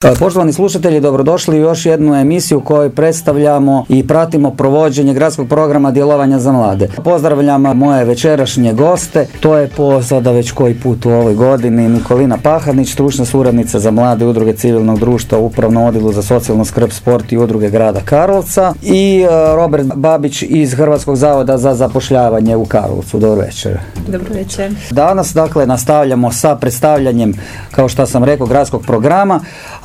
Poštovani slušatelji, dobrodošli u još jednu emisiju u kojoj predstavljamo i pratimo provođenje gradskog programa djelovanja za mlade. Pozdravljam moje večerašnje goste, to je po sada već koji put u ovoj godini Nikolina Pahanić, stručna suradnica za mlade udruge civilnog društva u Upravnom odjelu za socijalnu skrb, sport i udruge grada Karlovca i e, Robert Babić iz Hrvatskog zavoda za zapošljavanje u Karlovcu. Dobro večer. Dobro večer. Danas dakle nastavljamo sa predstavljanjem, kao što sam rekao, gradskog programa,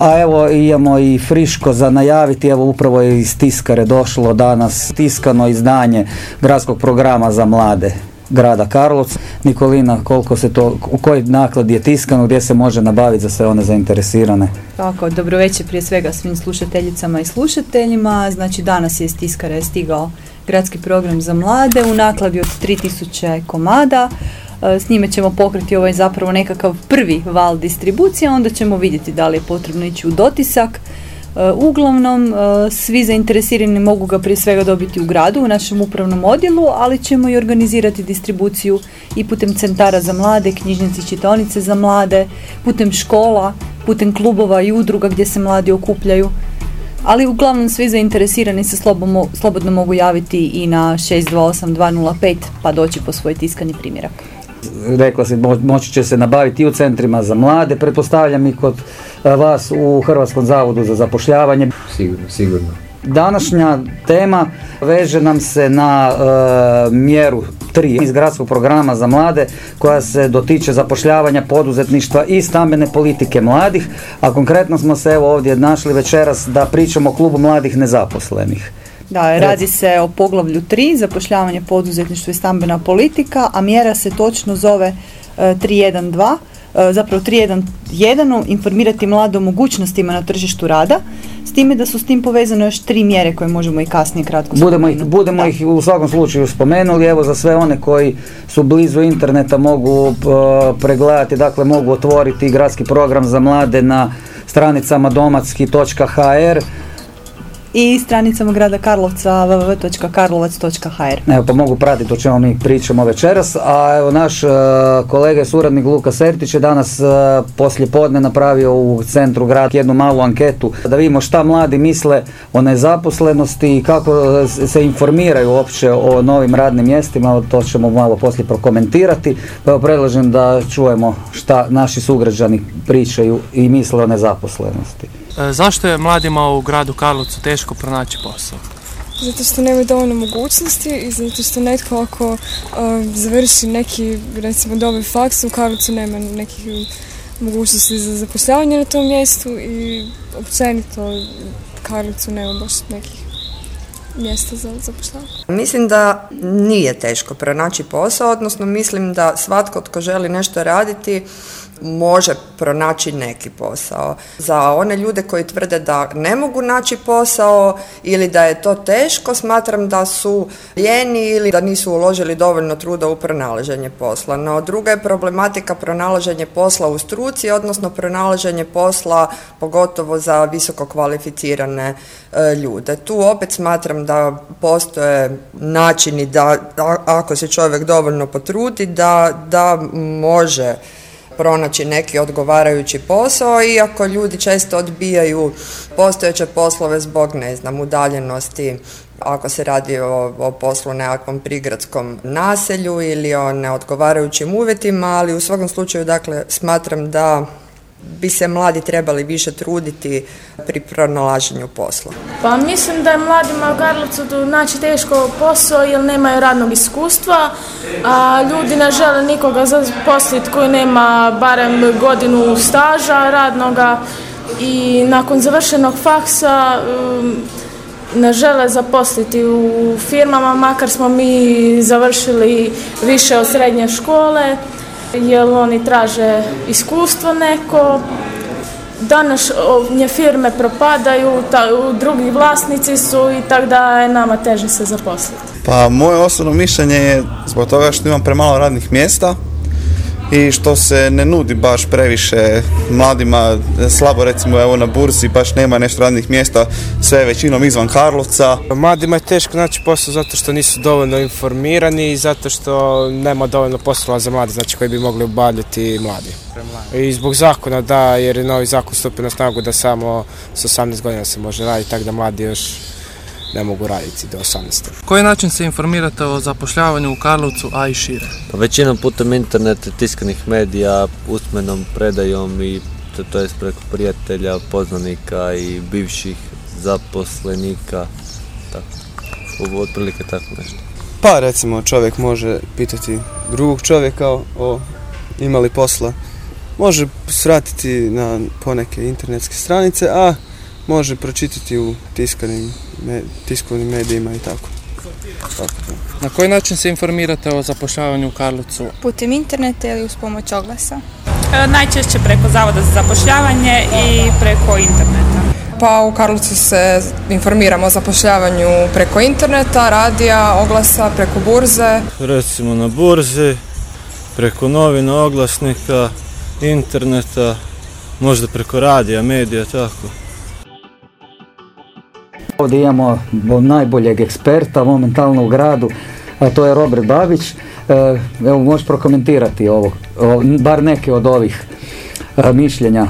a evo imamo i friško za najaviti, evo upravo je iz tiskare došlo danas tiskano izdanje gradskog programa za mlade grada Karlovca. Nikolina, koliko se to, u kojoj nakladi je tiskano, gdje se može nabaviti za sve one zainteresirane? Tako, dobro prije svega svim slušateljicama i slušateljima. Znači danas je iz tiskare stigao gradski program za mlade u nakladi od 3000 komada. E, s njime ćemo pokriti ovaj zapravo nekakav prvi val distribucije, onda ćemo vidjeti da li je potrebno ići u dotisak. E, uglavnom, e, svi zainteresirani mogu ga prije svega dobiti u gradu, u našem upravnom odjelu, ali ćemo i organizirati distribuciju i putem centara za mlade, knjižnice i čitaonice za mlade, putem škola, putem klubova i udruga gdje se mladi okupljaju. Ali uglavnom svi zainteresirani se slobodno, slobodno mogu javiti i na 628 pa doći po svoj tiskani primjerak rekla se, moći će se nabaviti i u centrima za mlade, pretpostavljam i kod e, vas u Hrvatskom zavodu za zapošljavanje. Sigurno, sigurno. Današnja tema veže nam se na e, mjeru 3 iz gradskog programa za mlade koja se dotiče zapošljavanja poduzetništva i stambene politike mladih, a konkretno smo se evo ovdje našli večeras da pričamo o klubu mladih nezaposlenih. Da, radi se o poglavlju 3, zapošljavanje poduzetništva i stambena politika, a mjera se točno zove 312, e, e, zapravo 311, informirati mlade o mogućnostima na tržištu rada, s time da su s tim povezane još tri mjere koje možemo i kasnije kratko budemo ih, budemo ih u svakom slučaju spomenuli, evo za sve one koji su blizu interneta mogu uh, pregledati, dakle mogu otvoriti gradski program za mlade na stranicama domatski.hr i stranicama grada Karlovca www.karlovac.hr. Evo pa mogu pratiti o čemu mi pričamo večeras, a evo naš uh, kolega i suradnik Luka Sertić je danas uh, poslije podne napravio u centru grada jednu malu anketu da vidimo šta mladi misle o nezaposlenosti i kako se informiraju uopće o novim radnim mjestima, to ćemo malo poslije prokomentirati. Pa evo predlažem da čujemo šta naši sugrađani pričaju i misle o nezaposlenosti. E, zašto je mladima u gradu Karlovcu teško pronaći posao? Zato što nemaju dovoljno mogućnosti i zato što netko ako uh, završi neki, recimo, dobar faks, u Karlovcu nema nekih mogućnosti za zapošljavanje na tom mjestu i općenito Karlovcu nema baš nekih mjesta za zapošljavanje. Mislim da nije teško pronaći posao, odnosno mislim da svatko tko želi nešto raditi može pronaći neki posao. Za one ljude koji tvrde da ne mogu naći posao ili da je to teško, smatram da su lijeni ili da nisu uložili dovoljno truda u pronalaženje posla. No druga je problematika pronalaženje posla u struci, odnosno pronalaženje posla pogotovo za visoko kvalificirane e, ljude. Tu opet smatram da postoje načini da ako se čovjek dovoljno potrudi da, da može pronaći neki odgovarajući posao, iako ljudi često odbijaju postojeće poslove zbog, ne znam, udaljenosti, ako se radi o, o poslu nekakvom prigradskom naselju ili o neodgovarajućim uvjetima, ali u svakom slučaju, dakle, smatram da bi se mladi trebali više truditi pri pronalaženju posla? Pa mislim da je mladima u Karlovcu naći teško posao jer nemaju radnog iskustva, a ljudi ne žele nikoga zaposliti koji nema barem godinu staža radnoga i nakon završenog faksa um, ne žele zaposliti u firmama, makar smo mi završili više od srednje škole jer oni traže iskustvo neko, danas nje firme propadaju, ta, drugi vlasnici su i tako da je nama teže se zaposliti. Pa moje osobno mišljenje je zbog toga što imam premalo radnih mjesta i što se ne nudi baš previše mladima, slabo recimo evo na burzi baš nema nešto radnih mjesta, sve većinom izvan Karlovca. Mladima je teško naći posao zato što nisu dovoljno informirani i zato što nema dovoljno poslova za mlade, znači koji bi mogli obavljati mladi. I zbog zakona da, jer je novi zakon stupio na snagu da samo s 18 godina se može raditi, tako da mladi još ne mogu raditi do 18. Koji način se informirate o zapošljavanju u Karlovcu, a i šire? Pa većinom putem interneta, tiskanih medija, usmenom predajom i to, to jest preko prijatelja, poznanika i bivših zaposlenika, tako, otprilike tako nešto. Pa recimo čovjek može pitati drugog čovjeka o imali posla, može svratiti na poneke internetske stranice, a može pročitati u tiskanim, tiskovnim medijima i tako. Na koji način se informirate o zapošljavanju u Karlovcu? Putem interneta ili uz pomoć oglasa? E, najčešće preko Zavoda za zapošljavanje i preko interneta. Pa u Karlovcu se informiramo o zapošljavanju preko interneta, radija, oglasa, preko burze. Recimo na burzi, preko novina, oglasnika, interneta, možda preko radija, medija, tako. Ovdje imamo najboljeg eksperta momentalno u gradu, a to je Robert Babić. E, evo, možeš prokomentirati ovo, bar neke od ovih e, mišljenja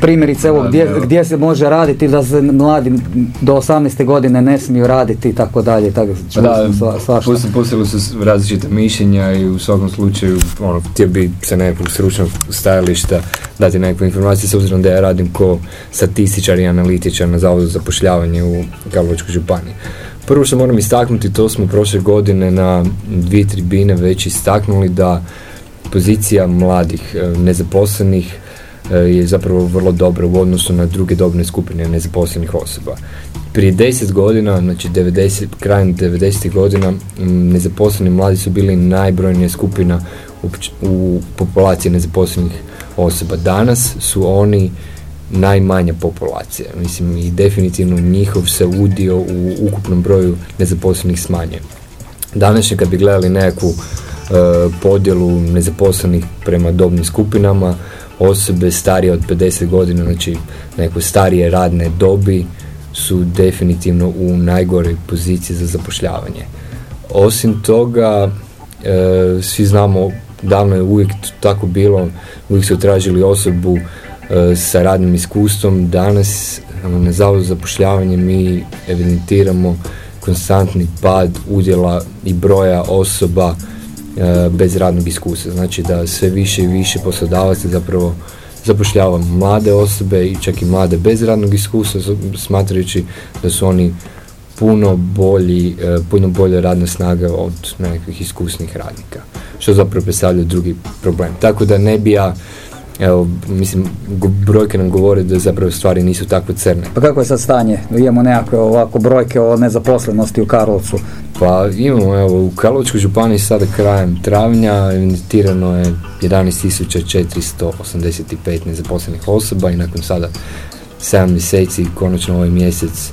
primjerice evo gdje, gdje se može raditi da se mladi do 18. godine ne smiju raditi i tako dalje tako da, postavili su različite mišljenja i u svakom slučaju ono, htio bi sa nekog stručnog stajališta dati nekakve informacije s obzirom da ja radim ko statističar i analitičar na Zavodu za zapošljavanje u Karlovačkoj županiji. Prvo što moram istaknuti, to smo prošle godine na dvije tribine već istaknuli da pozicija mladih e, nezaposlenih je zapravo vrlo dobro u odnosu na druge dobne skupine nezaposlenih osoba. Prije 10 godina, znači 90, krajem 90. godina, nezaposleni mladi su bili najbrojnija skupina u, u populaciji nezaposlenih osoba. Danas su oni najmanja populacija. Mislim i definitivno njihov se udio u ukupnom broju nezaposlenih smanjuje. Danas kad bi gledali nekakvu e, podjelu nezaposlenih prema dobnim skupinama, osobe starije od 50 godina, znači neko starije radne dobi su definitivno u najgoroj poziciji za zapošljavanje. Osim toga, e, svi znamo, davno je uvijek tako bilo, uvijek su tražili osobu e, sa radnim iskustvom. Danas na zavodu za zapošljavanje mi evidentiramo konstantni pad udjela i broja osoba bez radnog iskustva. Znači da sve više i više poslodavaca zapravo zapošljava mlade osobe i čak i mlade bez radnog iskustva smatrajući da su oni puno bolji, e, puno bolje radna snaga od nekakvih iskusnih radnika. Što zapravo predstavlja drugi problem. Tako da ne bi ja Evo, mislim, brojke nam govore da zapravo stvari nisu tako crne. Pa kako je sad stanje? Imamo nekakve ovako brojke o nezaposlenosti u Karlovcu. Pa imamo, evo, u Karlovačkoj županiji sada krajem travnja evidentirano je 11.485 nezaposlenih osoba i nakon sada 7 mjeseci, konačno ovaj mjesec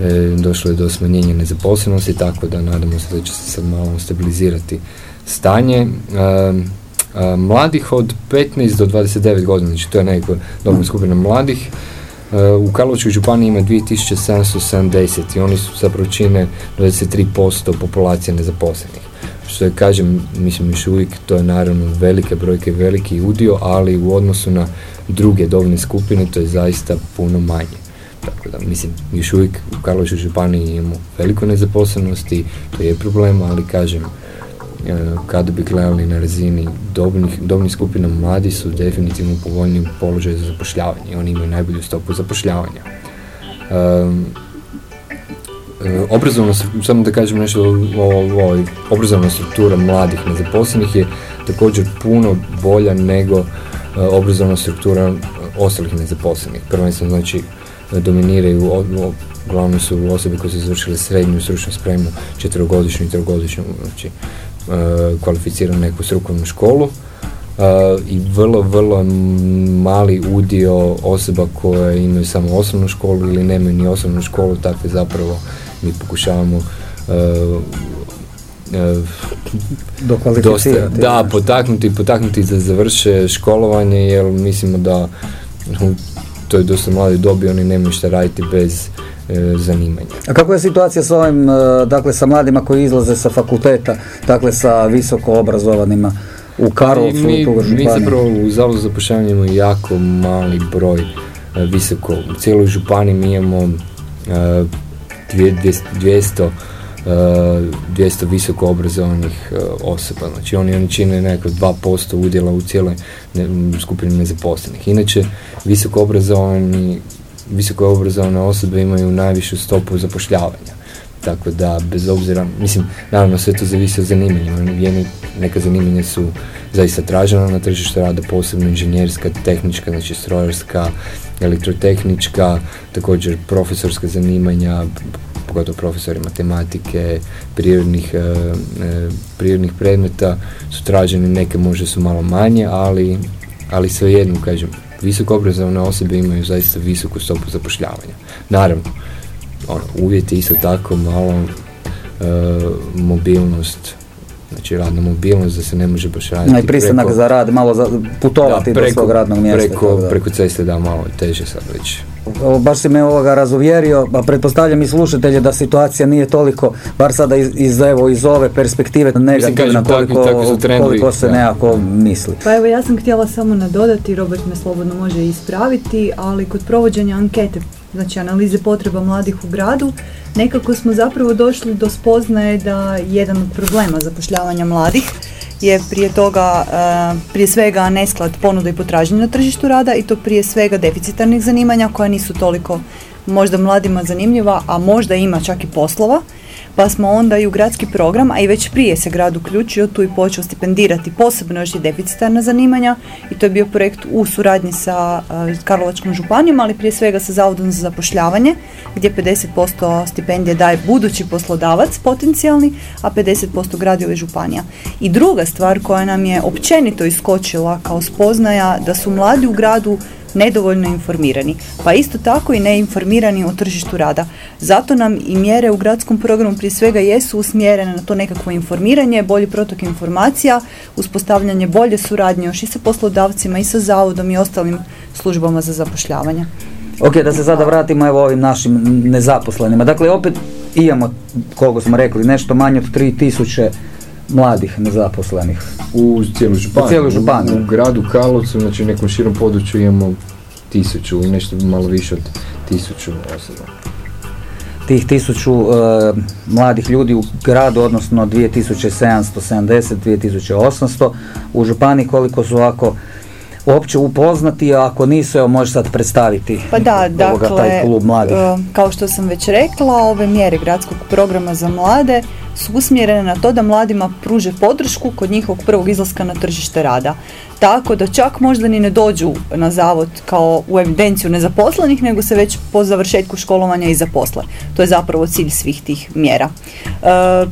e, došlo je do smanjenja nezaposlenosti, tako da nadamo se da će se sad malo stabilizirati stanje. E, mladih od 15 do 29 godina, znači to je neka dobra skupina mladih. U Karlovačkoj županiji ima 2770 i oni su zapravo čine 23% populacije nezaposlenih. Što je kažem, mislim još uvijek to je naravno velike brojke, veliki udio, ali u odnosu na druge dobne skupine to je zaista puno manje. Tako da, mislim, još uvijek u Karlovačkoj županiji imamo veliko nezaposlenosti, to je problem, ali kažem, E, kada bi gledali na razini dobnih, dobnih skupina, mladi su definitivno u povoljnijem položaju za zapošljavanje. Oni imaju najbolju stopu zapošljavanja. Um, obrazovna, samo da kažem nešto o ovoj obrazovna struktura mladih nezaposlenih je također puno bolja nego obrazovna struktura ostalih nezaposlenih. Prvenstveno znači dominiraju, uglavnom su osobe koje su završile srednju stručnu spremu, četvrogodišnju i trogodišnju, znači kvalificiranu neku strukovnu školu e, i vrlo, vrlo mali udio osoba koje imaju samo osnovnu školu ili nemaju ni osnovnu školu, takve zapravo mi pokušavamo e, Dokvalificirati, da, potaknuti, potaknuti da završe školovanje jer mislimo da u toj dosta mladoj dobi oni nemaju šta raditi bez e, zanimanja. A kako je situacija s ovim, e, dakle, sa mladima koji izlaze sa fakulteta, dakle, sa visoko obrazovanima u Karlovcu mi, i Tugar mi zapravo u Zavodu za zapošljavanje imamo jako mali broj e, visoko. U cijeloj županiji mi imamo e, dvije- dvije- 200 e, 200 visoko obrazovanih e, osoba. Znači oni, oni čine nekako 2% udjela u cijeloj skupini nezaposlenih. Inače, visoko obrazovani visoko obrazovane osobe imaju najvišu stopu zapošljavanja. Tako da, bez obzira, mislim, naravno sve to zavisi od zanimanja. Jedni, neka zanimanja su zaista tražena na tržištu rada, posebno inženjerska, tehnička, znači strojarska, elektrotehnička, također profesorska zanimanja, pogotovo profesori matematike, prirodnih, e, e, prirodnih predmeta su traženi, neke možda su malo manje, ali, ali svejedno, kažem, visoko obrazovane osobe imaju zaista visoku stopu zapošljavanja. Naravno, ono, uvjeti isto tako malo e, mobilnost, znači radna mobilnost da se ne može baš raditi. No i pristanak preko- za rad, malo za, putovati da, do svog radnog mjesta. Preko, tako da. preko ceste da malo teže sad već. Evo, baš si me ovoga razuvjerio, a pretpostavljam i slušatelje da situacija nije toliko, bar sada iz, iz, evo, iz ove perspektive negativna koliko, trendovi, koliko se da. nekako misli. Pa evo ja sam htjela samo nadodati, Robert me slobodno može ispraviti, ali kod provođenja ankete, znači analize potreba mladih u gradu, nekako smo zapravo došli do spoznaje da jedan od problema zapošljavanja mladih je prije toga, e, prije svega nesklad ponude i potražnje na tržištu rada i to prije svega deficitarnih zanimanja koja nisu toliko možda mladima zanimljiva, a možda ima čak i poslova. Pa smo onda i u gradski program, a i već prije se grad uključio tu i počeo stipendirati posebno još i deficitarna zanimanja i to je bio projekt u suradnji sa e, Karlovačkom županijom, ali prije svega sa Zavodom za zapošljavanje gdje 50% stipendije daje budući poslodavac potencijalni, a 50% grad ili županija. I druga stvar koja nam je općenito iskočila kao spoznaja da su mladi u gradu nedovoljno informirani, pa isto tako i neinformirani o tržištu rada. Zato nam i mjere u gradskom programu prije svega jesu usmjerene na to nekakvo informiranje, bolji protok informacija, uspostavljanje bolje suradnje još i sa poslodavcima i sa zavodom i ostalim službama za zapošljavanje. Ok, da se sada vratimo evo ovim našim nezaposlenima. Dakle, opet imamo, koliko smo rekli, nešto manje od 3000 mladih nezaposlenih. U cijeloj županiji. U cijeloj županiji. U, u gradu Karlovcu, znači u nekom širom području imamo tisuću, nešto malo više od tisuću osoba. Tih tisuću e, mladih ljudi u gradu, odnosno 2770, 2800, u županiji koliko su ovako uopće upoznati, a ako nisu, evo možeš sad predstaviti Pa da, ovoga, dakle, taj klub mladih. e, kao što sam već rekla, ove mjere gradskog programa za mlade su usmjerene na to da mladima pruže podršku kod njihovog prvog izlaska na tržište rada. Tako da čak možda ni ne dođu na zavod kao u evidenciju nezaposlenih, nego se već po završetku školovanja i zaposle. To je zapravo cilj svih tih mjera. E,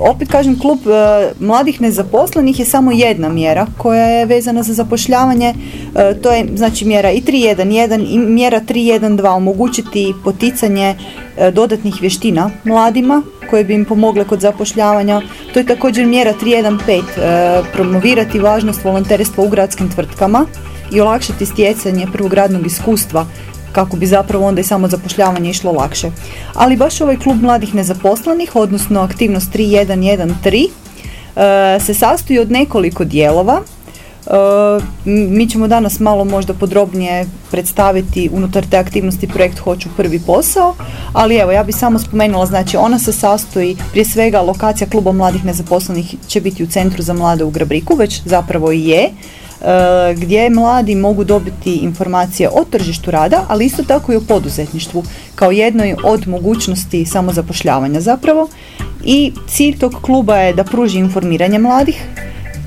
opet kažem, klub e, mladih nezaposlenih je samo jedna mjera koja je vezana za zapošljavanje. E, to je znači mjera i 3.1.1 i mjera 3.1.2 omogućiti poticanje e, dodatnih vještina mladima koje bi im pomogle kod zapošljavanja. To je također mjera 3.1.5 e, promovirati važnost volonterstva u gradskim tvrtkama i olakšati stjecanje prvog radnog iskustva kako bi zapravo onda i samo zapošljavanje išlo lakše. Ali baš ovaj klub mladih nezaposlenih, odnosno aktivnost 3113, e, se sastoji od nekoliko dijelova. E, mi ćemo danas malo možda podrobnije predstaviti unutar te aktivnosti projekt Hoću prvi posao, ali evo ja bi samo spomenula, znači ona se sastoji prije svega lokacija kluba mladih nezaposlenih će biti u centru za mlade u Grabriku, već zapravo i je, gdje mladi mogu dobiti informacije o tržištu rada, ali isto tako i o poduzetništvu kao jednoj od mogućnosti samozapošljavanja zapravo. I cilj tog kluba je da pruži informiranje mladih,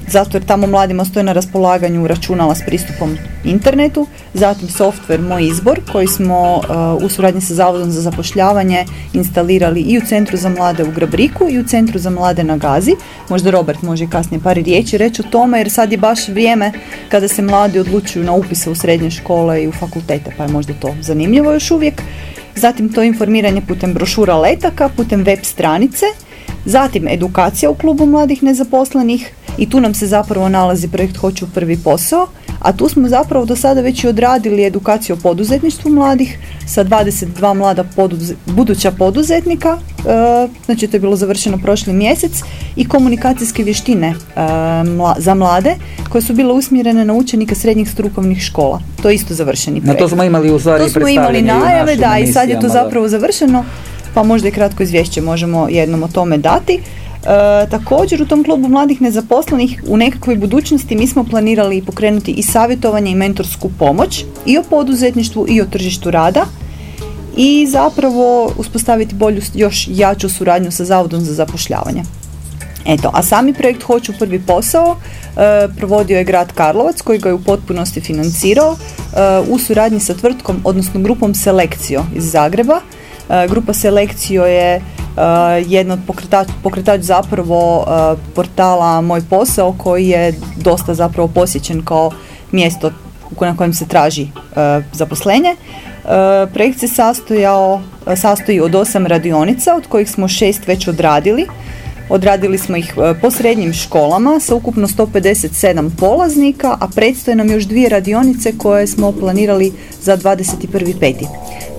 zato jer tamo mladima stoje na raspolaganju računala s pristupom internetu, zatim software Moj izbor koji smo uh, u suradnji sa Zavodom za zapošljavanje instalirali i u Centru za mlade u Grabriku i u Centru za mlade na Gazi. Možda Robert može kasnije par riječi reći o tome jer sad je baš vrijeme kada se mladi odlučuju na upise u srednje škole i u fakultete pa je možda to zanimljivo još uvijek. Zatim to informiranje putem brošura letaka, putem web stranice, Zatim edukacija u klubu mladih nezaposlenih i tu nam se zapravo nalazi projekt Hoću prvi posao, a tu smo zapravo do sada već i odradili edukaciju o poduzetništvu mladih sa 22 mlada buduća poduzetnika, e, znači to je bilo završeno prošli mjesec i komunikacijske vještine e, za mlade koje su bile usmjerene na učenike srednjih strukovnih škola. To je isto završeni projekt. Na to smo imali u stvari To smo imali najave, da, i sad je to zapravo završeno, pa možda i kratko izvješće možemo jednom o tome dati. E, također u tom klubu mladih nezaposlenih u nekakvoj budućnosti mi smo planirali pokrenuti i savjetovanje i mentorsku pomoć i o poduzetništvu i o tržištu rada i zapravo uspostaviti bolju, još jaču suradnju sa Zavodom za zapošljavanje. Eto, a sami projekt Hoću prvi posao e, provodio je grad Karlovac koji ga je u potpunosti financirao e, u suradnji sa tvrtkom, odnosno grupom Selekcio iz Zagreba. E, grupa Selekcio je Uh, jedna od pokretač, pokretač zapravo uh, portala Moj posao koji je dosta zapravo posjećen kao mjesto na kojem se traži zaposlenje. Projekt se sastojao, sastoji od osam radionica od kojih smo šest već odradili. Odradili smo ih po srednjim školama sa ukupno 157 polaznika, a predstoje nam još dvije radionice koje smo planirali za 21.5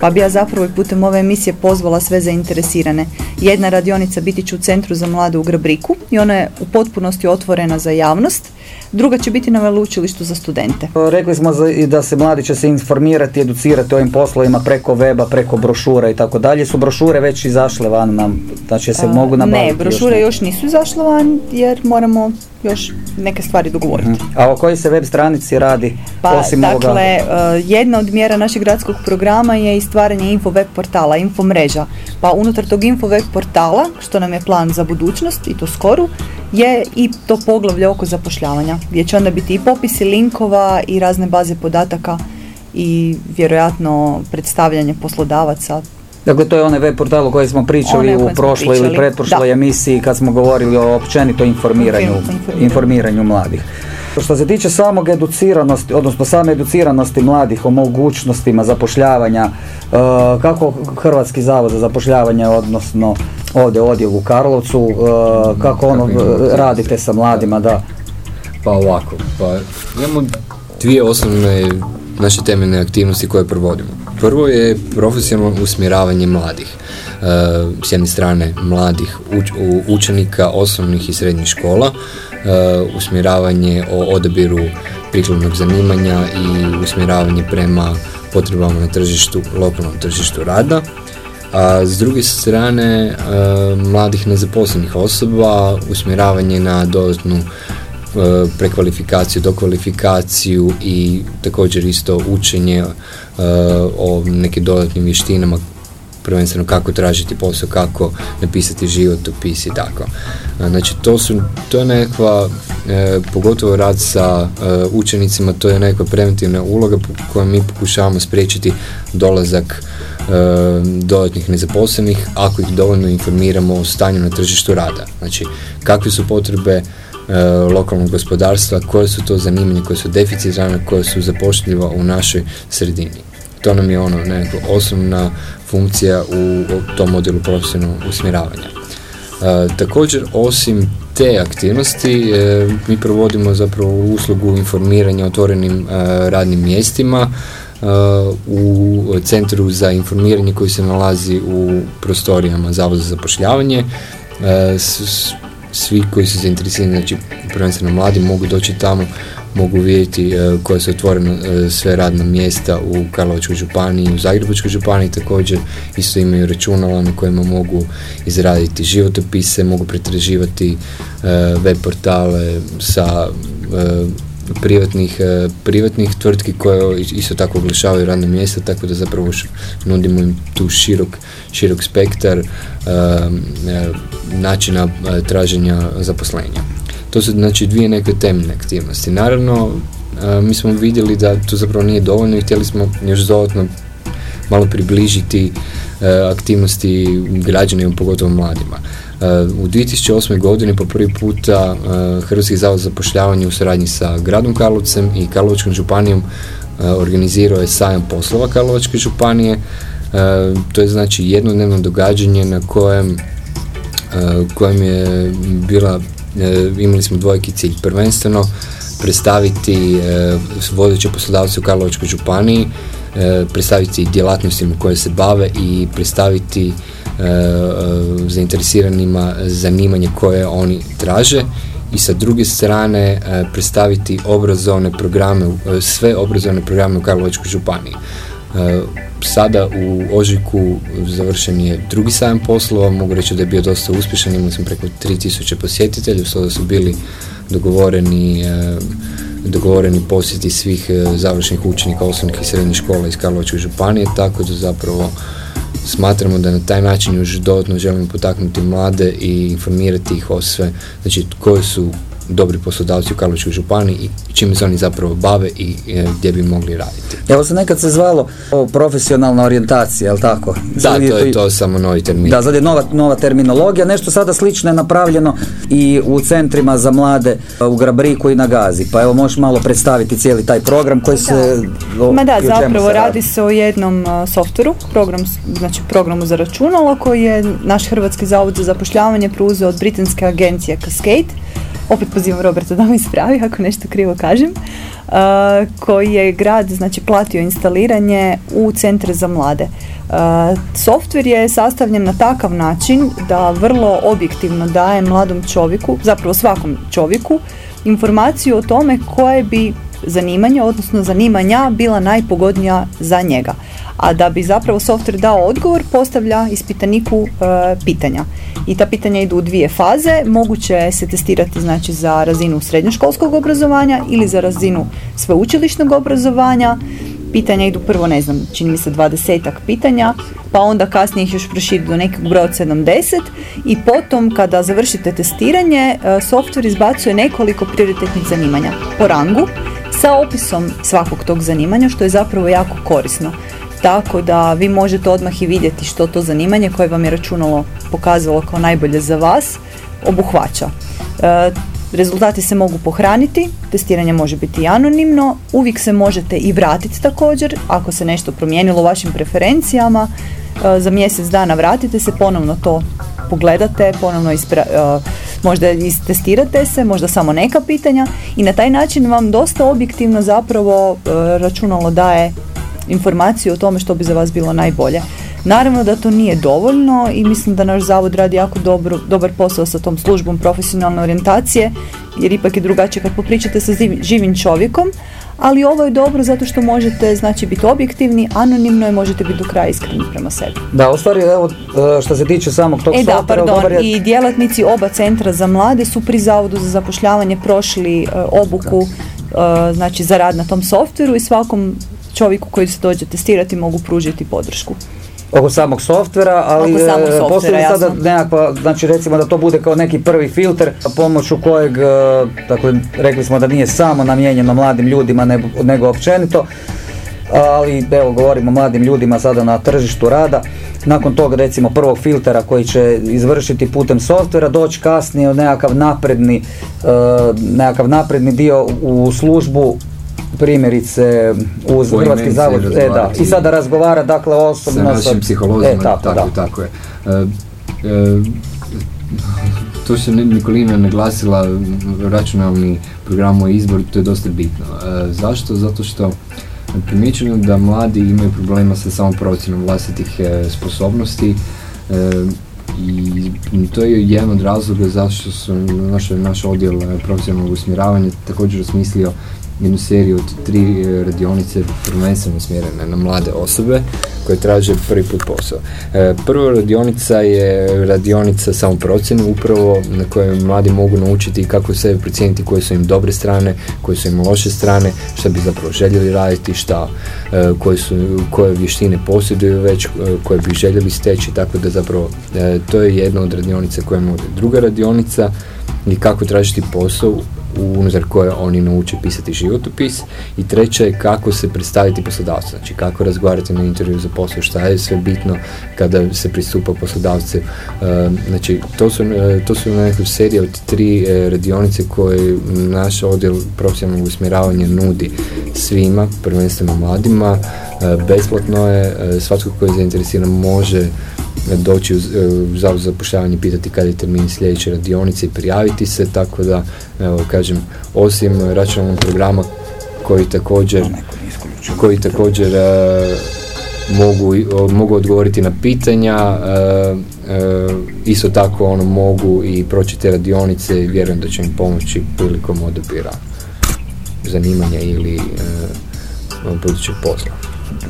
pa bi ja zapravo i putem ove emisije pozvala sve zainteresirane. Jedna radionica biti će u Centru za mlade u Grabriku i ona je u potpunosti otvorena za javnost. Druga će biti na veleučilištu za studente. Rekli smo i da se mladi će se informirati, educirati o ovim poslovima preko weba, preko brošura i tako dalje. Su brošure već izašle van nam, znači se mogu nabaviti? Ne, brošure još, nisu izašle van jer moramo još neke stvari dogovoriti. Mhm. A o kojoj se web stranici radi? Pa, osim dakle, e, jedna od mjera našeg gradskog programa je i stvaranje info web portala, info mreža. Pa unutar tog info web portala, što nam je plan za budućnost i to skoru, je i to poglavlje oko zapošljavanja, gdje će onda biti i popisi linkova i razne baze podataka i vjerojatno predstavljanje poslodavaca. Dakle, to je onaj web portal o kojem smo pričali u prošloj ili pretprošloj emisiji kad smo govorili o općenito informiranju, informiranju mladih. Što se tiče samog educiranosti, odnosno same educiranosti mladih o mogućnostima zapošljavanja, e, kako Hrvatski zavod za zapošljavanje, odnosno ovdje odjel u Karlovcu, e, kako ono radite sa mladima, da? Pa ovako, pa imamo dvije osnovne naše temeljne aktivnosti koje provodimo. Prvo je profesionalno usmjeravanje mladih. E, s jedne strane mladih učenika osnovnih i srednjih škola, e, usmjeravanje o odabiru prikladnog zanimanja i usmjeravanje prema potrebama na tržištu, lokalnom tržištu rada. A s druge strane e, mladih nezaposlenih osoba, usmjeravanje na dodatnu prekvalifikaciju, dokvalifikaciju i također isto učenje o nekim dodatnim vještinama prvenstveno kako tražiti posao, kako napisati životopis i tako. E, znači to su, to je nekakva, pogotovo rad sa učenicima, to je nekakva preventivna uloga kojom mi pokušavamo spriječiti dolazak dodatnih nezaposlenih ako ih dovoljno informiramo o stanju na tržištu rada. Znači kakve su potrebe E, lokalnog gospodarstva, koje su to zanimanje, koje su deficitarne, koje su zapošljiva u našoj sredini. To nam je ono nekako osnovna funkcija u, tom modelu profesionalnog usmjeravanja. E, također, osim te aktivnosti, e, mi provodimo zapravo uslugu informiranja otvorenim radnim mjestima u Centru za informiranje koji se nalazi u prostorijama Zavoda za zapošljavanje svi koji su zainteresirani, znači prvenstveno mladi mogu doći tamo, mogu vidjeti uh, koje su otvorene uh, sve radna mjesta u Karlovačkoj županiji, u Zagrebačkoj županiji također isto imaju računala na kojima mogu izraditi životopise, mogu pretraživati uh, web portale sa privatnih, e, privatnih tvrtki koje isto tako oglašavaju radne mjesta, tako da zapravo nudimo im tu širok, širok spektar e, e, načina traženja zaposlenja. To su znači dvije neke temeljne aktivnosti. Naravno, mi smo vidjeli da to zapravo nije dovoljno i htjeli smo još dodatno malo približiti aktivnosti građanima, pogotovo mladima. U 2008. godini po prvi puta Hrvatski zavod za zapošljavanje u suradnji sa gradom Karlovcem i Karlovačkom županijom organizirao je sajam poslova Karlovačke županije. To je znači jednodnevno događanje na kojem kojem je bila, imali smo dvojki cilj. Prvenstveno predstaviti vodeće poslodavce u Karlovačkoj županiji, predstaviti djelatnostima koje se bave i predstaviti zainteresiranima zanimanje koje oni traže i sa druge strane e, predstaviti obrazovne programe, e, sve obrazovne programe u Karlovačkoj županiji. E, sada u Ožiku završen je drugi sajam poslova, mogu reći da je bio dosta uspješan, imali smo preko 3000 posjetitelja, sada su bili dogovoreni dogovoreni posjeti svih završnih učenika osnovnih i srednjih škola iz Karlovačke županije, tako da zapravo smatramo da na taj način još dodatno želimo potaknuti mlade i informirati ih o sve, znači koji su dobri poslodavci u Karlovačkoj županiji i čime se oni zapravo bave i e, gdje bi mogli raditi. Evo se nekad se zvalo profesionalna orijentacija, jel tako? Da, to je to samo novi termin. Da, sad je nova, nova terminologija, nešto sada slično je napravljeno i u centrima za mlade u Grabriku i na Gazi. Pa evo možeš malo predstaviti cijeli taj program koji se... Ma da, zapravo radi se o jednom softveru, program, znači programu za računalo koji je naš Hrvatski zavod za zapošljavanje preuzeo od britanske agencije Cascade opet pozivam Roberta da mi ispravi ako nešto krivo kažem, uh, koji je grad znači, platio instaliranje u centre za mlade. Uh, softver je sastavljen na takav način da vrlo objektivno daje mladom čovjeku, zapravo svakom čovjeku, informaciju o tome koje bi zanimanja, odnosno zanimanja bila najpogodnija za njega. A da bi zapravo softver dao odgovor, postavlja ispitaniku e, pitanja. I ta pitanja idu u dvije faze. Moguće se testirati znači za razinu srednjoškolskog obrazovanja ili za razinu sveučilišnog obrazovanja. Pitanja idu prvo, ne znam, čini mi se dvadesetak pitanja, pa onda kasnije ih još proširi do nekog broja od 70 i potom kada završite testiranje, e, softver izbacuje nekoliko prioritetnih zanimanja po rangu sa opisom svakog tog zanimanja što je zapravo jako korisno. Tako da vi možete odmah i vidjeti što to zanimanje koje vam je računalo pokazalo kao najbolje za vas obuhvaća. E, rezultati se mogu pohraniti, testiranje može biti anonimno, uvijek se možete i vratiti također ako se nešto promijenilo u vašim preferencijama. E, za mjesec dana vratite se, ponovno to pogledate, ponovno ispra, e, možda istestirate se, možda samo neka pitanja i na taj način vam dosta objektivno zapravo e, računalo daje informaciju o tome što bi za vas bilo najbolje. Naravno da to nije dovoljno i mislim da naš zavod radi jako dobro, dobar posao sa tom službom profesionalne orijentacije jer ipak je drugačije kad popričate sa živim čovjekom, ali ovo je dobro zato što možete znači biti objektivni, anonimno i možete biti do kraja iskreni prema sebi. Da, u stvari evo e, što se tiče samog tog E da, pardon, i djelatnici oba centra za mlade su pri zavodu za zapošljavanje prošli e, obuku e, znači za rad na tom softveru i svakom čovjeku koji se dođe testirati mogu pružiti podršku oko samog softvera, ali postoji sada nekakva, znači recimo da to bude kao neki prvi filter pomoću kojeg, e, dakle rekli smo da nije samo namijenjeno mladim ljudima nego, nego općenito, ali evo govorimo o mladim ljudima sada na tržištu rada. Nakon toga recimo prvog filtera koji će izvršiti putem softvera doći kasnije u nekakav napredni, uh, nekakav napredni dio u službu primjerice uz Hrvatski zavod e, da, i sada razgovara dakle osobno sa našim psiholozima, e, tako, tako, tako je. E, e, to što Nikolina naglasila računalni program o izbor, to je dosta bitno. E, zašto? Zato što primjećeno da mladi imaju problema sa samom procjenom vlastitih e, sposobnosti i to je jedan od razloga zašto su naš, naš odjel profesionalnog usmjeravanja također osmislio jednu seriju od tri e, radionice prvenstveno smjerene na mlade osobe koje traže prvi put posao. E, prva radionica je radionica samoprocjene upravo na kojoj mladi mogu naučiti kako sebe procijeniti koje su im dobre strane, koje su im loše strane, šta bi zapravo željeli raditi, šta, e, koje, su, koje vještine posjeduju već, koje bi željeli steći, tako da zapravo to je jedna od radionica koja može. Druga radionica i kako tražiti posao unutar koje oni nauče pisati životopis. I treća je kako se predstaviti poslodavcu, znači kako razgovarati na intervju za posao, šta je sve bitno kada se pristupa poslodavcu. E, znači to su, e, to su nekakve serije od tri e, radionice koje naš odjel profesionalnog usmjeravanja nudi svima, prvenstveno mladima, besplatno je, svatko koji je zainteresiran može doći u zavod za zapošljavanje pitati kad je termin sljedeće radionice i prijaviti se, tako da, evo, kažem, osim računalnog programa koji također koji također e, mogu, mogu odgovoriti na pitanja, e, e, isto tako ono mogu i proći te radionice i vjerujem da će im pomoći prilikom odabira zanimanja ili e, budućeg posla.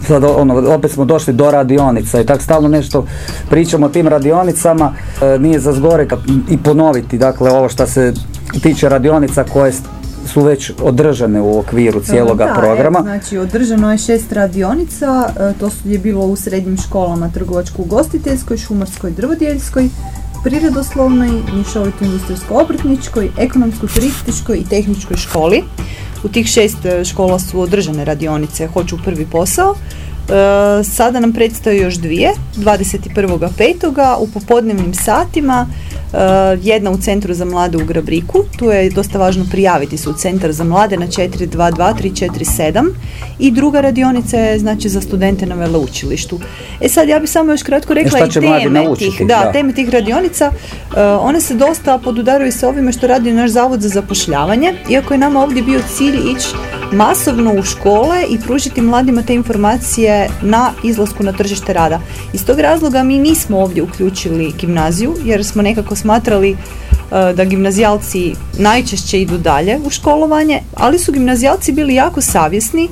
Sad ono, opet smo došli do radionica i tak stalno nešto pričamo o tim radionicama, e, nije za zgoreka i ponoviti, dakle ovo što se tiče radionica koje su već održane u okviru cijeloga Da, programa. evo, znači održano je šest radionica, e, to su je bilo u srednjim školama trgovačko-ugostiteljskoj, šumarskoj, drvodjeljskoj, prirodoslovnoj, mješovito industrijsko-obrtničkoj, ekonomsko-turističkoj i tehničkoj školi. U tih šest e, škola su održane radionice Hoću prvi posao. E, sada nam predstoje još dvije, 21.5. u popodnevnim satima, e, jedna u Centru za mlade u Grabriku, tu je dosta važno prijaviti se u Centar za mlade na 422-347 i druga radionica je znači za studente na veleučilištu. E sad ja bih samo još kratko rekla šta i teme naučiti, tih, da, da. teme tih radionica, e, one se dosta podudaraju sa ovime što radi naš zavod za zapošljavanje, iako je nama ovdje bio cilj ići masovno u škole i pružiti mladima te informacije na izlasku na tržište rada. Iz tog razloga mi nismo ovdje uključili gimnaziju, jer smo nekako smatrali e, da gimnazijalci najčešće idu dalje u školovanje, ali su gimnazijalci bili jako savjesni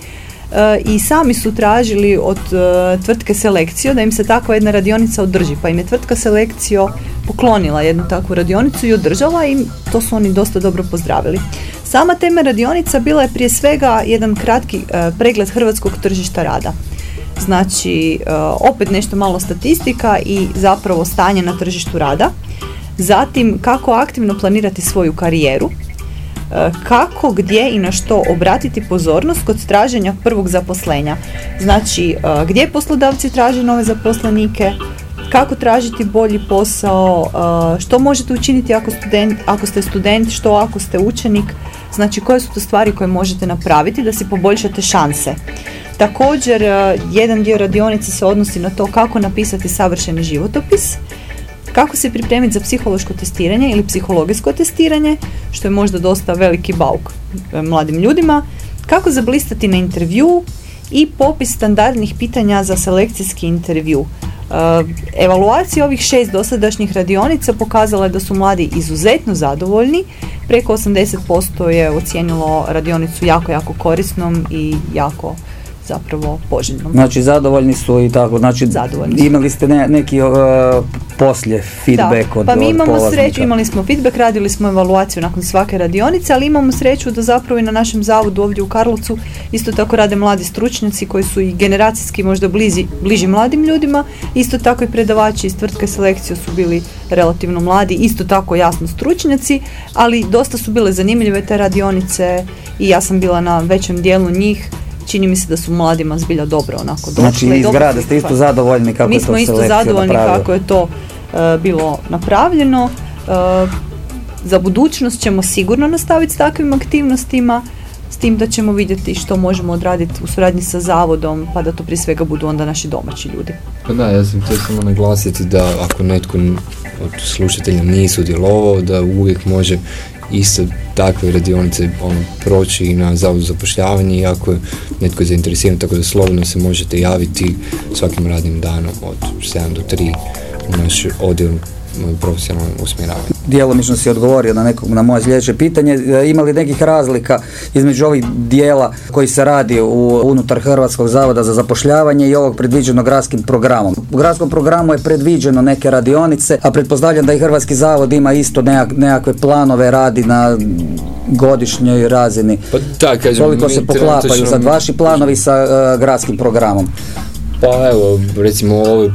i sami su tražili od e, tvrtke Selekcio da im se takva jedna radionica održi, pa im je tvrtka Selekcio poklonila jednu takvu radionicu i održala i to su oni dosta dobro pozdravili. Sama tema radionica bila je prije svega jedan kratki e, pregled hrvatskog tržišta rada. Znači, e, opet nešto malo statistika i zapravo stanje na tržištu rada. Zatim, kako aktivno planirati svoju karijeru, kako, gdje i na što obratiti pozornost kod traženja prvog zaposlenja. Znači, e, gdje poslodavci traže nove zaposlenike, kako tražiti bolji posao, e, što možete učiniti ako, student, ako ste student, što ako ste učenik, znači koje su to stvari koje možete napraviti da si poboljšate šanse. Također, e, jedan dio radionice se odnosi na to kako napisati savršeni životopis, kako se pripremiti za psihološko testiranje ili psihologijsko testiranje, što je možda dosta veliki bauk e, mladim ljudima, kako zablistati na intervju i popis standardnih pitanja za selekcijski intervju. E, Evaluacija ovih šest dosadašnjih radionica pokazala je da su mladi izuzetno zadovoljni. Preko 80% je ocijenilo radionicu jako, jako korisnom i jako zapravo poželjnom. Znači zadovoljni su i tako, znači Zadovoljni imali ste ne- neki uh, poslije feedback da, od pa mi imamo sreću, imali smo feedback, radili smo evaluaciju nakon svake radionice, ali imamo sreću da zapravo i na našem zavodu ovdje u Karlovcu isto tako rade mladi stručnjaci koji su i generacijski možda blizi, bliži mladim ljudima, isto tako i predavači iz tvrtke Selekcija su bili relativno mladi, isto tako jasno stručnjaci, ali dosta su bile zanimljive te radionice i ja sam bila na većem dijelu njih čini mi se da su mladima zbilja dobro onako došle. Znači iz grada ste isto zadovoljni kako Mi je to smo isto zadovoljni kako je to e, bilo napravljeno. E, za budućnost ćemo sigurno nastaviti s takvim aktivnostima, s tim da ćemo vidjeti što možemo odraditi u suradnji sa zavodom, pa da to prije svega budu onda naši domaći ljudi. Pa da, ja sam htio samo naglasiti da ako netko od slušatelja nije sudjelovao, da uvijek može isto takve radionice ono, proći i na zavodu za zapošljavanje i ako je netko zainteresiran, tako da slobodno se možete javiti svakim radnim danom od 7 do 3 u naš odjel m, profesionalnog usmjeravanja. djelomično si odgovorio na, neko, na moje sljedeće pitanje. E, Ima li nekih razlika između ovih dijela koji se radi u, unutar Hrvatskog zavoda za zapošljavanje i ovog predviđenog gradskim programom? U gradskom programu je predviđeno neke radionice, a pretpostavljam da i Hrvatski zavod ima isto nekak- nekakve planove radi na godišnjoj razini. Pa da, kažem, Koliko se poklapaju sad vaši planovi sa e, gradskim programom? Pa evo, recimo ove e,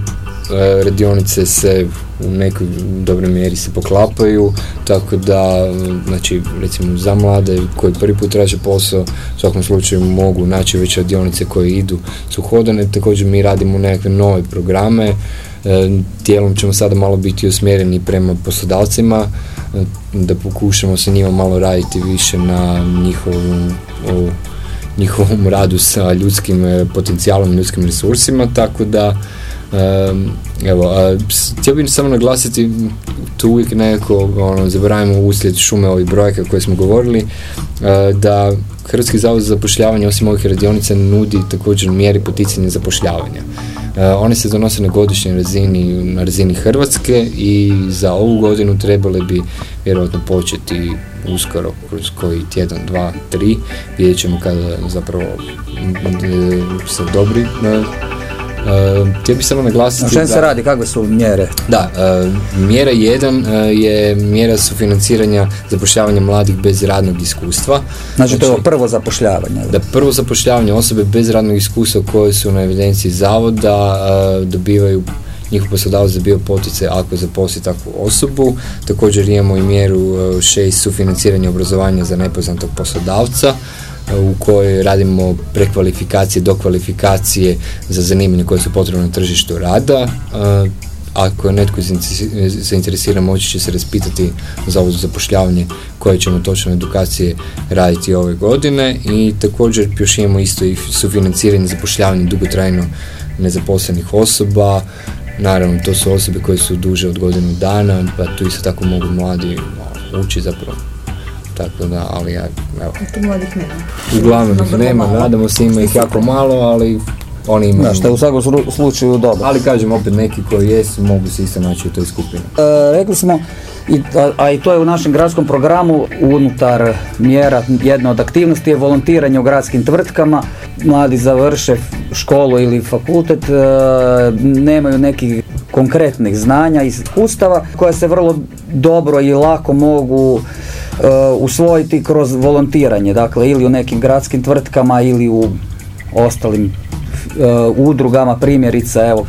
radionice se u nekoj dobroj mjeri se poklapaju, tako da, znači, recimo za mlade koji prvi put traže posao, u svakom slučaju mogu naći već radionice koje idu su hodane, također mi radimo nekakve nove programe, e, dijelom ćemo sada malo biti usmjereni prema poslodavcima, e, da pokušamo sa njima malo raditi više na njihovom o, njihovom radu sa ljudskim e, potencijalom, ljudskim resursima, tako da evo, a, htio bih samo naglasiti, tu uvijek nekako ono, zaboravimo uslijed šume ovih brojaka koje smo govorili, e, da Hrvatski zavod za zapošljavanje osim ovih radionica nudi također mjeri poticanja zapošljavanja. E, one se donose na godišnjoj razini, na razini Hrvatske i za ovu godinu trebale bi vjerojatno početi uskoro, kroz koji tjedan, dva, tri, vidjet ćemo kada zapravo se dobri e, htio bih samo naglasiti O čem se da- radi, kakve su mjere? da, e, mjera 1 je mjera sufinanciranja zapošljavanja mladih bez radnog iskustva. Znači to je ovo prvo zapošljavanje. Da prvo zapošljavanje osobe bez radnog iskustva koje su na evidenciji zavoda dobivaju njihov poslodavac dobio poticaj ako zaposli takvu osobu. Također imamo i mjeru 6 sufinanciranja obrazovanja za nepoznatog poslodavca u kojoj radimo prekvalifikacije, dokvalifikacije za zanimanje koje su potrebne na tržištu rada. E, Ako je netko zainteresi- zainteresiran, moći će se raspitati za zapošljavanje koje ćemo točno edukacije raditi ove godine i također još imamo isto i sufinanciranje zapošljavanja dugotrajno nezaposlenih osoba. Naravno, to su osobe koje su duže od godinu dana, pa tu isto tako mogu mladi ono, ući zapravo. Tako da, ali ja, evo, Tu mladih nema. uglavnom ih nema, nadamo se ima ih jako malo, ali oni imaju. Da, što je u svakom slu- slučaju dobro. Ali kažem opet neki koji jesu mogu se isto naći u toj skupini. E, rekli smo, i, a, a i to je u našem gradskom programu unutar mjera jedna od aktivnosti je volontiranje u gradskim tvrtkama. Mladi završe školu ili fakultet, e, nemaju nekih konkretnih znanja i iskustava koja se vrlo dobro i lako mogu usvojiti kroz volontiranje, dakle ili u nekim gradskim tvrtkama ili u ostalim e, udrugama primjerice, evo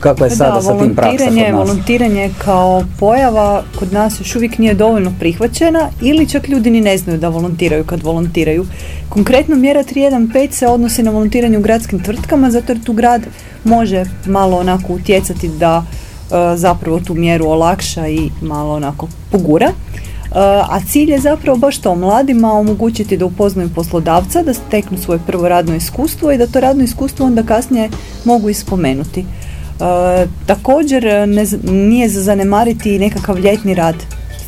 kakva je sada da, sa tim praksa kod volontiranje, nas? volontiranje kao pojava kod nas još uvijek nije dovoljno prihvaćena ili čak ljudi ni ne znaju da volontiraju kad volontiraju. Konkretno mjera 315 se odnosi na volontiranje u gradskim tvrtkama zato jer tu grad može malo onako utjecati da e, zapravo tu mjeru olakša i malo onako pogura. E, a cilj je zapravo baš to mladima omogućiti da upoznaju poslodavca, da steknu svoje prvo radno iskustvo i da to radno iskustvo onda kasnije mogu ispomenuti. E, također ne, z- nije za zanemariti nekakav ljetni rad,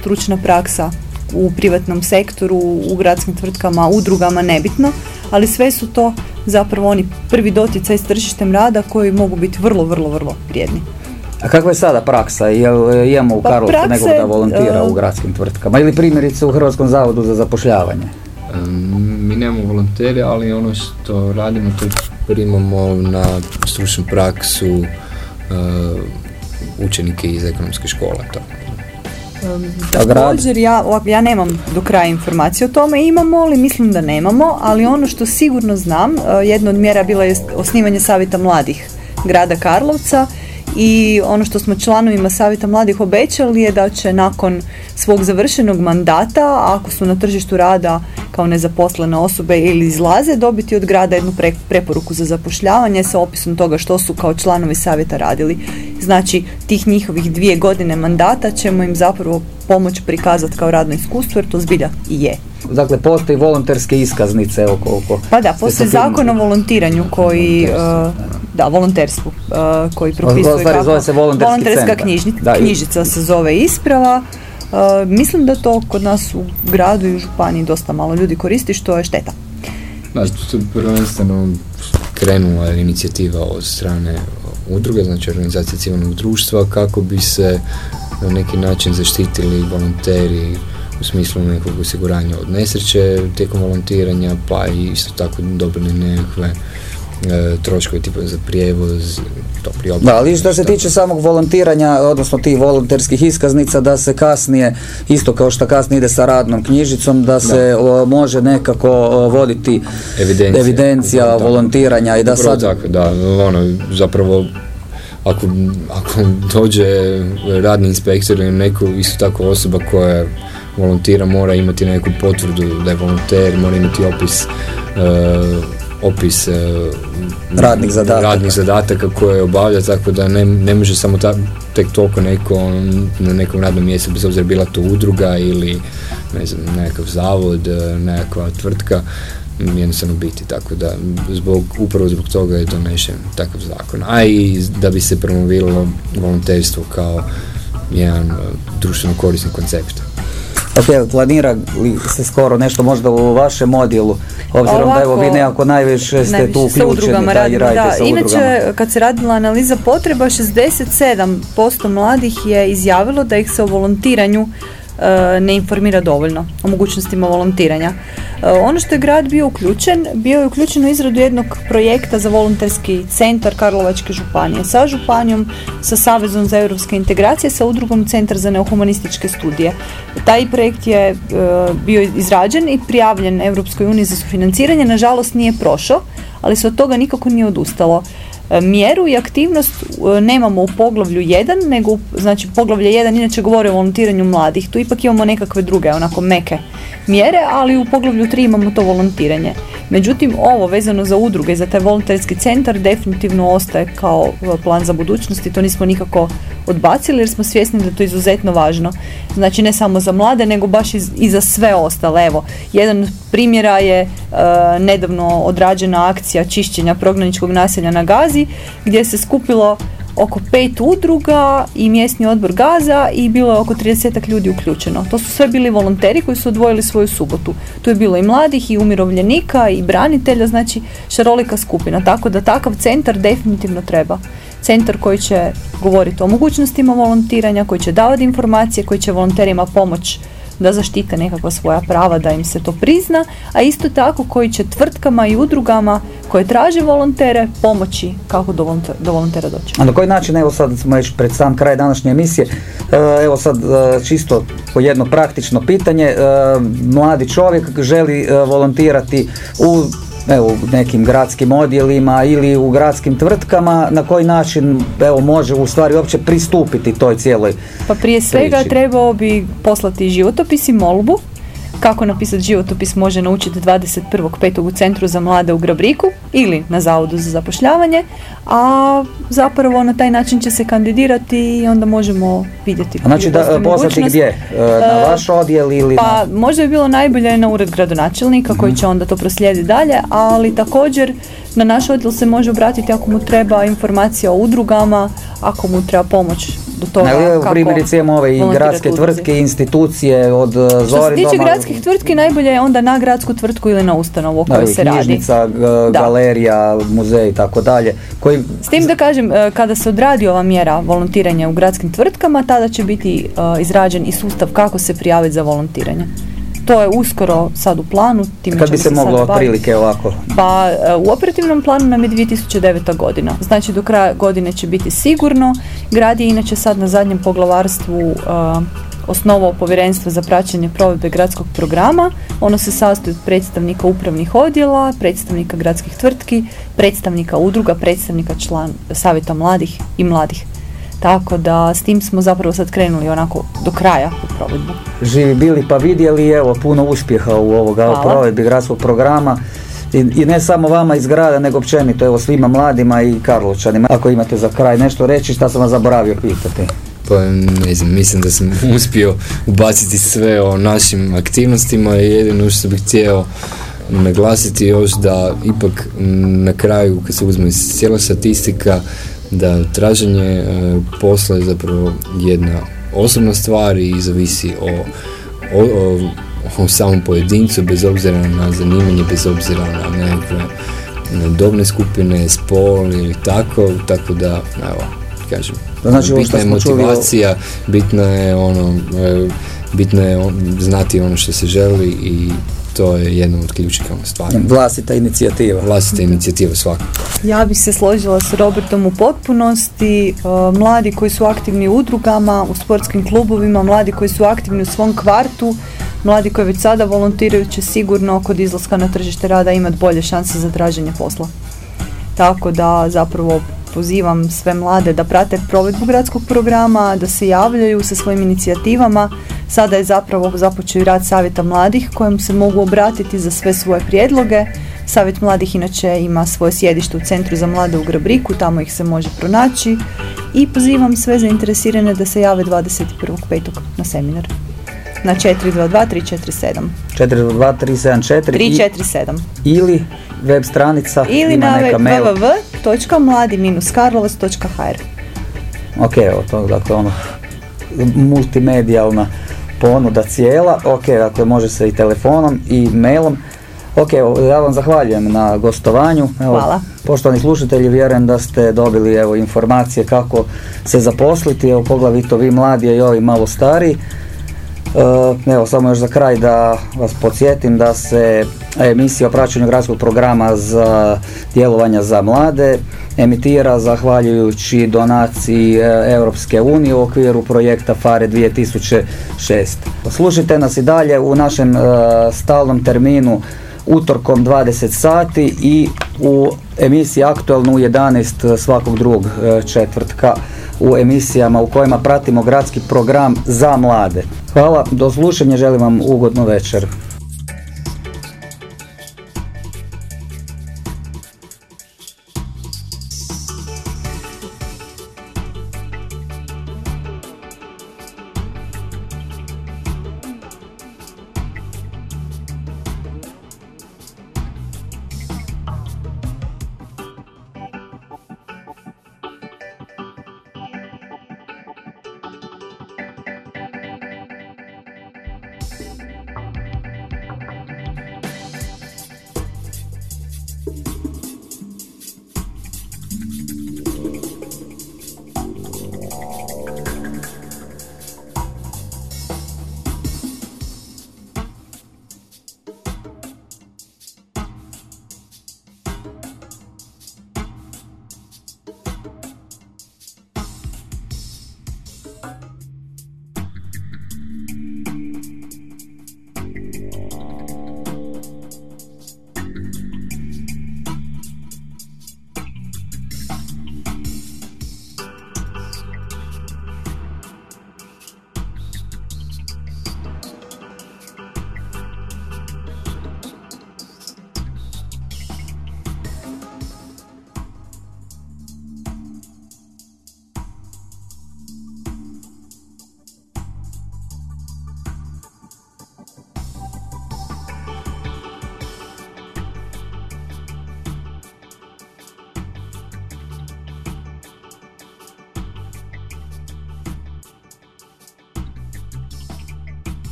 stručna praksa u privatnom sektoru, u gradskim tvrtkama, udrugama, nebitno, ali sve su to zapravo oni prvi doticaj s tržištem rada koji mogu biti vrlo, vrlo, vrlo vrijedni. A kakva je sada praksa? Jel e, imamo u Pa Karlovcu praksa nekog da volontira e, u gradskim tvrtkama ili primjerice u Hrvatskom zavodu za zapošljavanje? Mi nemamo volontere, ali ono što radimo to primamo na stručnu praksu uh, učenike iz ekonomske škole. To. A grad? Također ja, ja nemam do kraja informacije o tome, imamo li, mislim da nemamo, ali ono što sigurno znam, jedna od mjera bila je osnivanje savjeta mladih grada Karlovca i ono što smo članovima savjeta mladih obećali je da će nakon svog završenog mandata, ako su na tržištu rada kao nezaposlene osobe ili izlaze, dobiti od grada jednu pre- preporuku za zapošljavanje sa opisom toga što su kao članovi savjeta radili. Znači, tih njihovih dvije godine mandata ćemo im zapravo pomoć prikazati kao radno iskustvo, jer to zbilja i je. Dakle, postoji volonterske iskaznice, evo koliko. Pa da, postoji zakon o volontiranju koji, uh, da, volonterstvu, uh, koji propisuje zove se volonterski volonterska centar. knjižni- Da, i- knjižica se zove isprava. Uh, mislim da to kod nas u gradu i u županiji dosta malo ljudi koristi, što je šteta. To je prvenstveno krenula je inicijativa od strane udruge, znači organizacije civilnog društva, kako bi se na neki način zaštitili volonteri u smislu nekog osiguranja od nesreće tijekom volontiranja, pa i isto tako dobili nekakve e, troškove tipa za prijevoz, topli obrok. Da, ali što se tiče samog volontiranja, odnosno tih volonterskih iskaznica, da se kasnije, isto kao što kasnije ide sa radnom knjižicom, da se o, može nekako o, voditi Evidencija. evidencija volontiranja i da Upravo sad tako, da, ono, zapravo ako, ako dođe radni inspektor ili neko isto tako osoba koja volontira mora imati neku potvrdu da je volonter, mora imati opis e, opis e, Radnih zadataka. radnih zadataka koje obavlja, tako da ne, ne može samo ta, tek toliko neko na nekom radnom mjestu, bez obzira bila to udruga ili ne znam, nekakav zavod, e, nekakva tvrtka, jednostavno biti, tako da zbog, upravo zbog toga je donešen takav zakon. A i da bi se promoviralo volonterstvo kao jedan društveno korisni koncept. Ok, planira li se skoro nešto možda u vašem odjelu, obzirom da evo vi nekako najviše ste tu uključeni da i radite da. sa Inače, kad se radila analiza potreba, 67% mladih je izjavilo da ih se o volontiranju ne informira dovoljno o mogućnostima volontiranja. E, ono što je grad bio uključen, bio je uključen u izradu jednog projekta za volonterski centar Karlovačke županije sa županijom, sa Savezom za europske integracije, sa udrugom Centar za neohumanističke studije. Taj projekt je e, bio izrađen i prijavljen Europskoj uniji za sufinanciranje, nažalost nije prošao, ali se od toga nikako nije odustalo. Mjeru i aktivnost e, nemamo u poglavlju 1, nego znači poglavlje 1 inače govori o volontiranju mladih. Tu ipak imamo nekakve druge, onako meke mjere, ali u poglavlju 3 imamo to volontiranje. Međutim, ovo vezano za udruge, za taj volonterski centar definitivno ostaje kao e, plan za budućnost i to nismo nikako odbacili jer smo svjesni da je to izuzetno važno. Znači ne samo za mlade, nego baš i za sve ostale. Evo, jedan od primjera je e, nedavno odrađena akcija čišćenja prognaničkog naselja na Gazi, gdje se skupilo oko pet udruga i mjesni odbor Gaza i bilo je oko 30 ljudi uključeno. To su sve bili volonteri koji su odvojili svoju subotu. Tu je bilo i mladih i umirovljenika i branitelja, znači šarolika skupina. Tako da takav centar definitivno treba. Centar koji će govoriti o mogućnostima volontiranja, koji će davati informacije, koji će volonterima pomoći da zaštite nekakva svoja prava, da im se to prizna, a isto tako koji će tvrtkama i udrugama koje traže volontere pomoći kako do, do volontera doći. A na koji način, evo sad smo već pred sam kraj današnje emisije, e, evo sad e, čisto po jedno praktično pitanje, e, mladi čovjek želi volontirati u evo, u nekim gradskim odjelima ili u gradskim tvrtkama, na koji način evo, može u stvari uopće pristupiti toj cijeloj Pa prije svega trebao bi poslati životopis i molbu kako napisati životopis može naučiti 21.5. u Centru za mlade u Grabriku ili na Zavodu za zapošljavanje, a zapravo na taj način će se kandidirati i onda možemo vidjeti. Znači da poslati gdje? E, na e, vaš odjel ili Pa možda bi bilo najbolje na ured gradonačelnika koji će onda to proslijediti dalje, ali također na naš odjel se može obratiti ako mu treba informacija o udrugama, ako mu treba pomoć do toga Ali, kako primjerice imamo ove i gradske tvrtke, institucije od Zori e, Što se tiče gradskih tvrtki, najbolje je onda na gradsku tvrtku ili na ustanovu o kojoj se radi. Knjižnica, galerija, muzej i tako dalje. Koji... S tim da kažem, e, kada se odradi ova mjera volontiranja u gradskim tvrtkama, tada će biti izrađen i sustav kako se prijaviti za volontiranje to je uskoro sad u planu. Time Kad bi se moglo otprilike ovako? Pa e, u operativnom planu nam je 2009. godina. Znači do kraja godine će biti sigurno. Grad je inače sad na zadnjem poglavarstvu uh, osnovao povjerenstvo za praćenje provedbe gradskog programa. Ono se sastoji od predstavnika upravnih odjela, predstavnika gradskih tvrtki, predstavnika udruga, predstavnika član savjeta mladih i mladih tako da s tim smo zapravo sad krenuli onako do kraja u provedbu. Živi bili pa vidjeli, evo puno uspjeha u ovoga provedbi gradskog programa. I, I, ne samo vama iz grada, nego općenito evo svima mladima i Karlovčanima. Ako imate za kraj nešto reći, šta sam vas zaboravio pitati? Pa ne znam, mislim da sam uspio ubaciti sve o našim aktivnostima i jedino što bih htio naglasiti još da ipak na kraju kad se uzme cijela statistika da traženje e, posla je zapravo jedna osobna stvar i zavisi o, o, o, samom pojedincu bez obzira na zanimanje, bez obzira na nekakve dobne skupine, spol ili tako, tako da, evo, kažem, znači, bitna je motivacija, bitna je ono, e, bitno je znati ono što se želi i to je jedna od ključnih ono, stvari. Vlastita inicijativa. Vlastita inicijativa svaka. Ja bih se složila s Robertom u potpunosti. E, mladi koji su aktivni u udrugama, u sportskim klubovima, mladi koji su aktivni u svom kvartu, mladi koji već sada volontiraju će sigurno kod izlaska na tržište rada imati bolje šanse za traženje posla. Tako da zapravo pozivam sve mlade da prate provedbu gradskog programa, da se javljaju sa svojim inicijativama. Sada je zapravo započeo i rad Savjeta mladih kojem se mogu obratiti za sve svoje prijedloge. Savjet mladih inače ima svoje sjedište u Centru za mlade u Grabriku, tamo ih se može pronaći i pozivam sve zainteresirane da se jave 21.5. na seminar. na 422 347. 422 374 347. ili web stranica Ili ima na neka mail. www.mladi-karlovac.hr Ok, evo to, dakle ono, multimedijalna ponuda cijela, ok, dakle može se i telefonom i mailom. Ok, ja vam zahvaljujem na gostovanju. Evo, Hvala. Poštovani slušatelji, vjerujem da ste dobili evo, informacije kako se zaposliti, evo, poglavito vi mladi a i ovi malo stariji. E, Evo samo još za kraj da vas podsjetim da se emisija o praćenju gradskog programa za djelovanja za mlade emitira zahvaljujući donaciji e, Europske unije u okviru projekta FARE 2006. Slušajte nas i dalje u našem e, stalnom terminu utorkom 20 sati i u emisiji aktualno u 11 svakog drugog e, četvrtka u emisijama u kojima pratimo gradski program za mlade. Hvala, do slušanja, želim vam ugodnu večer.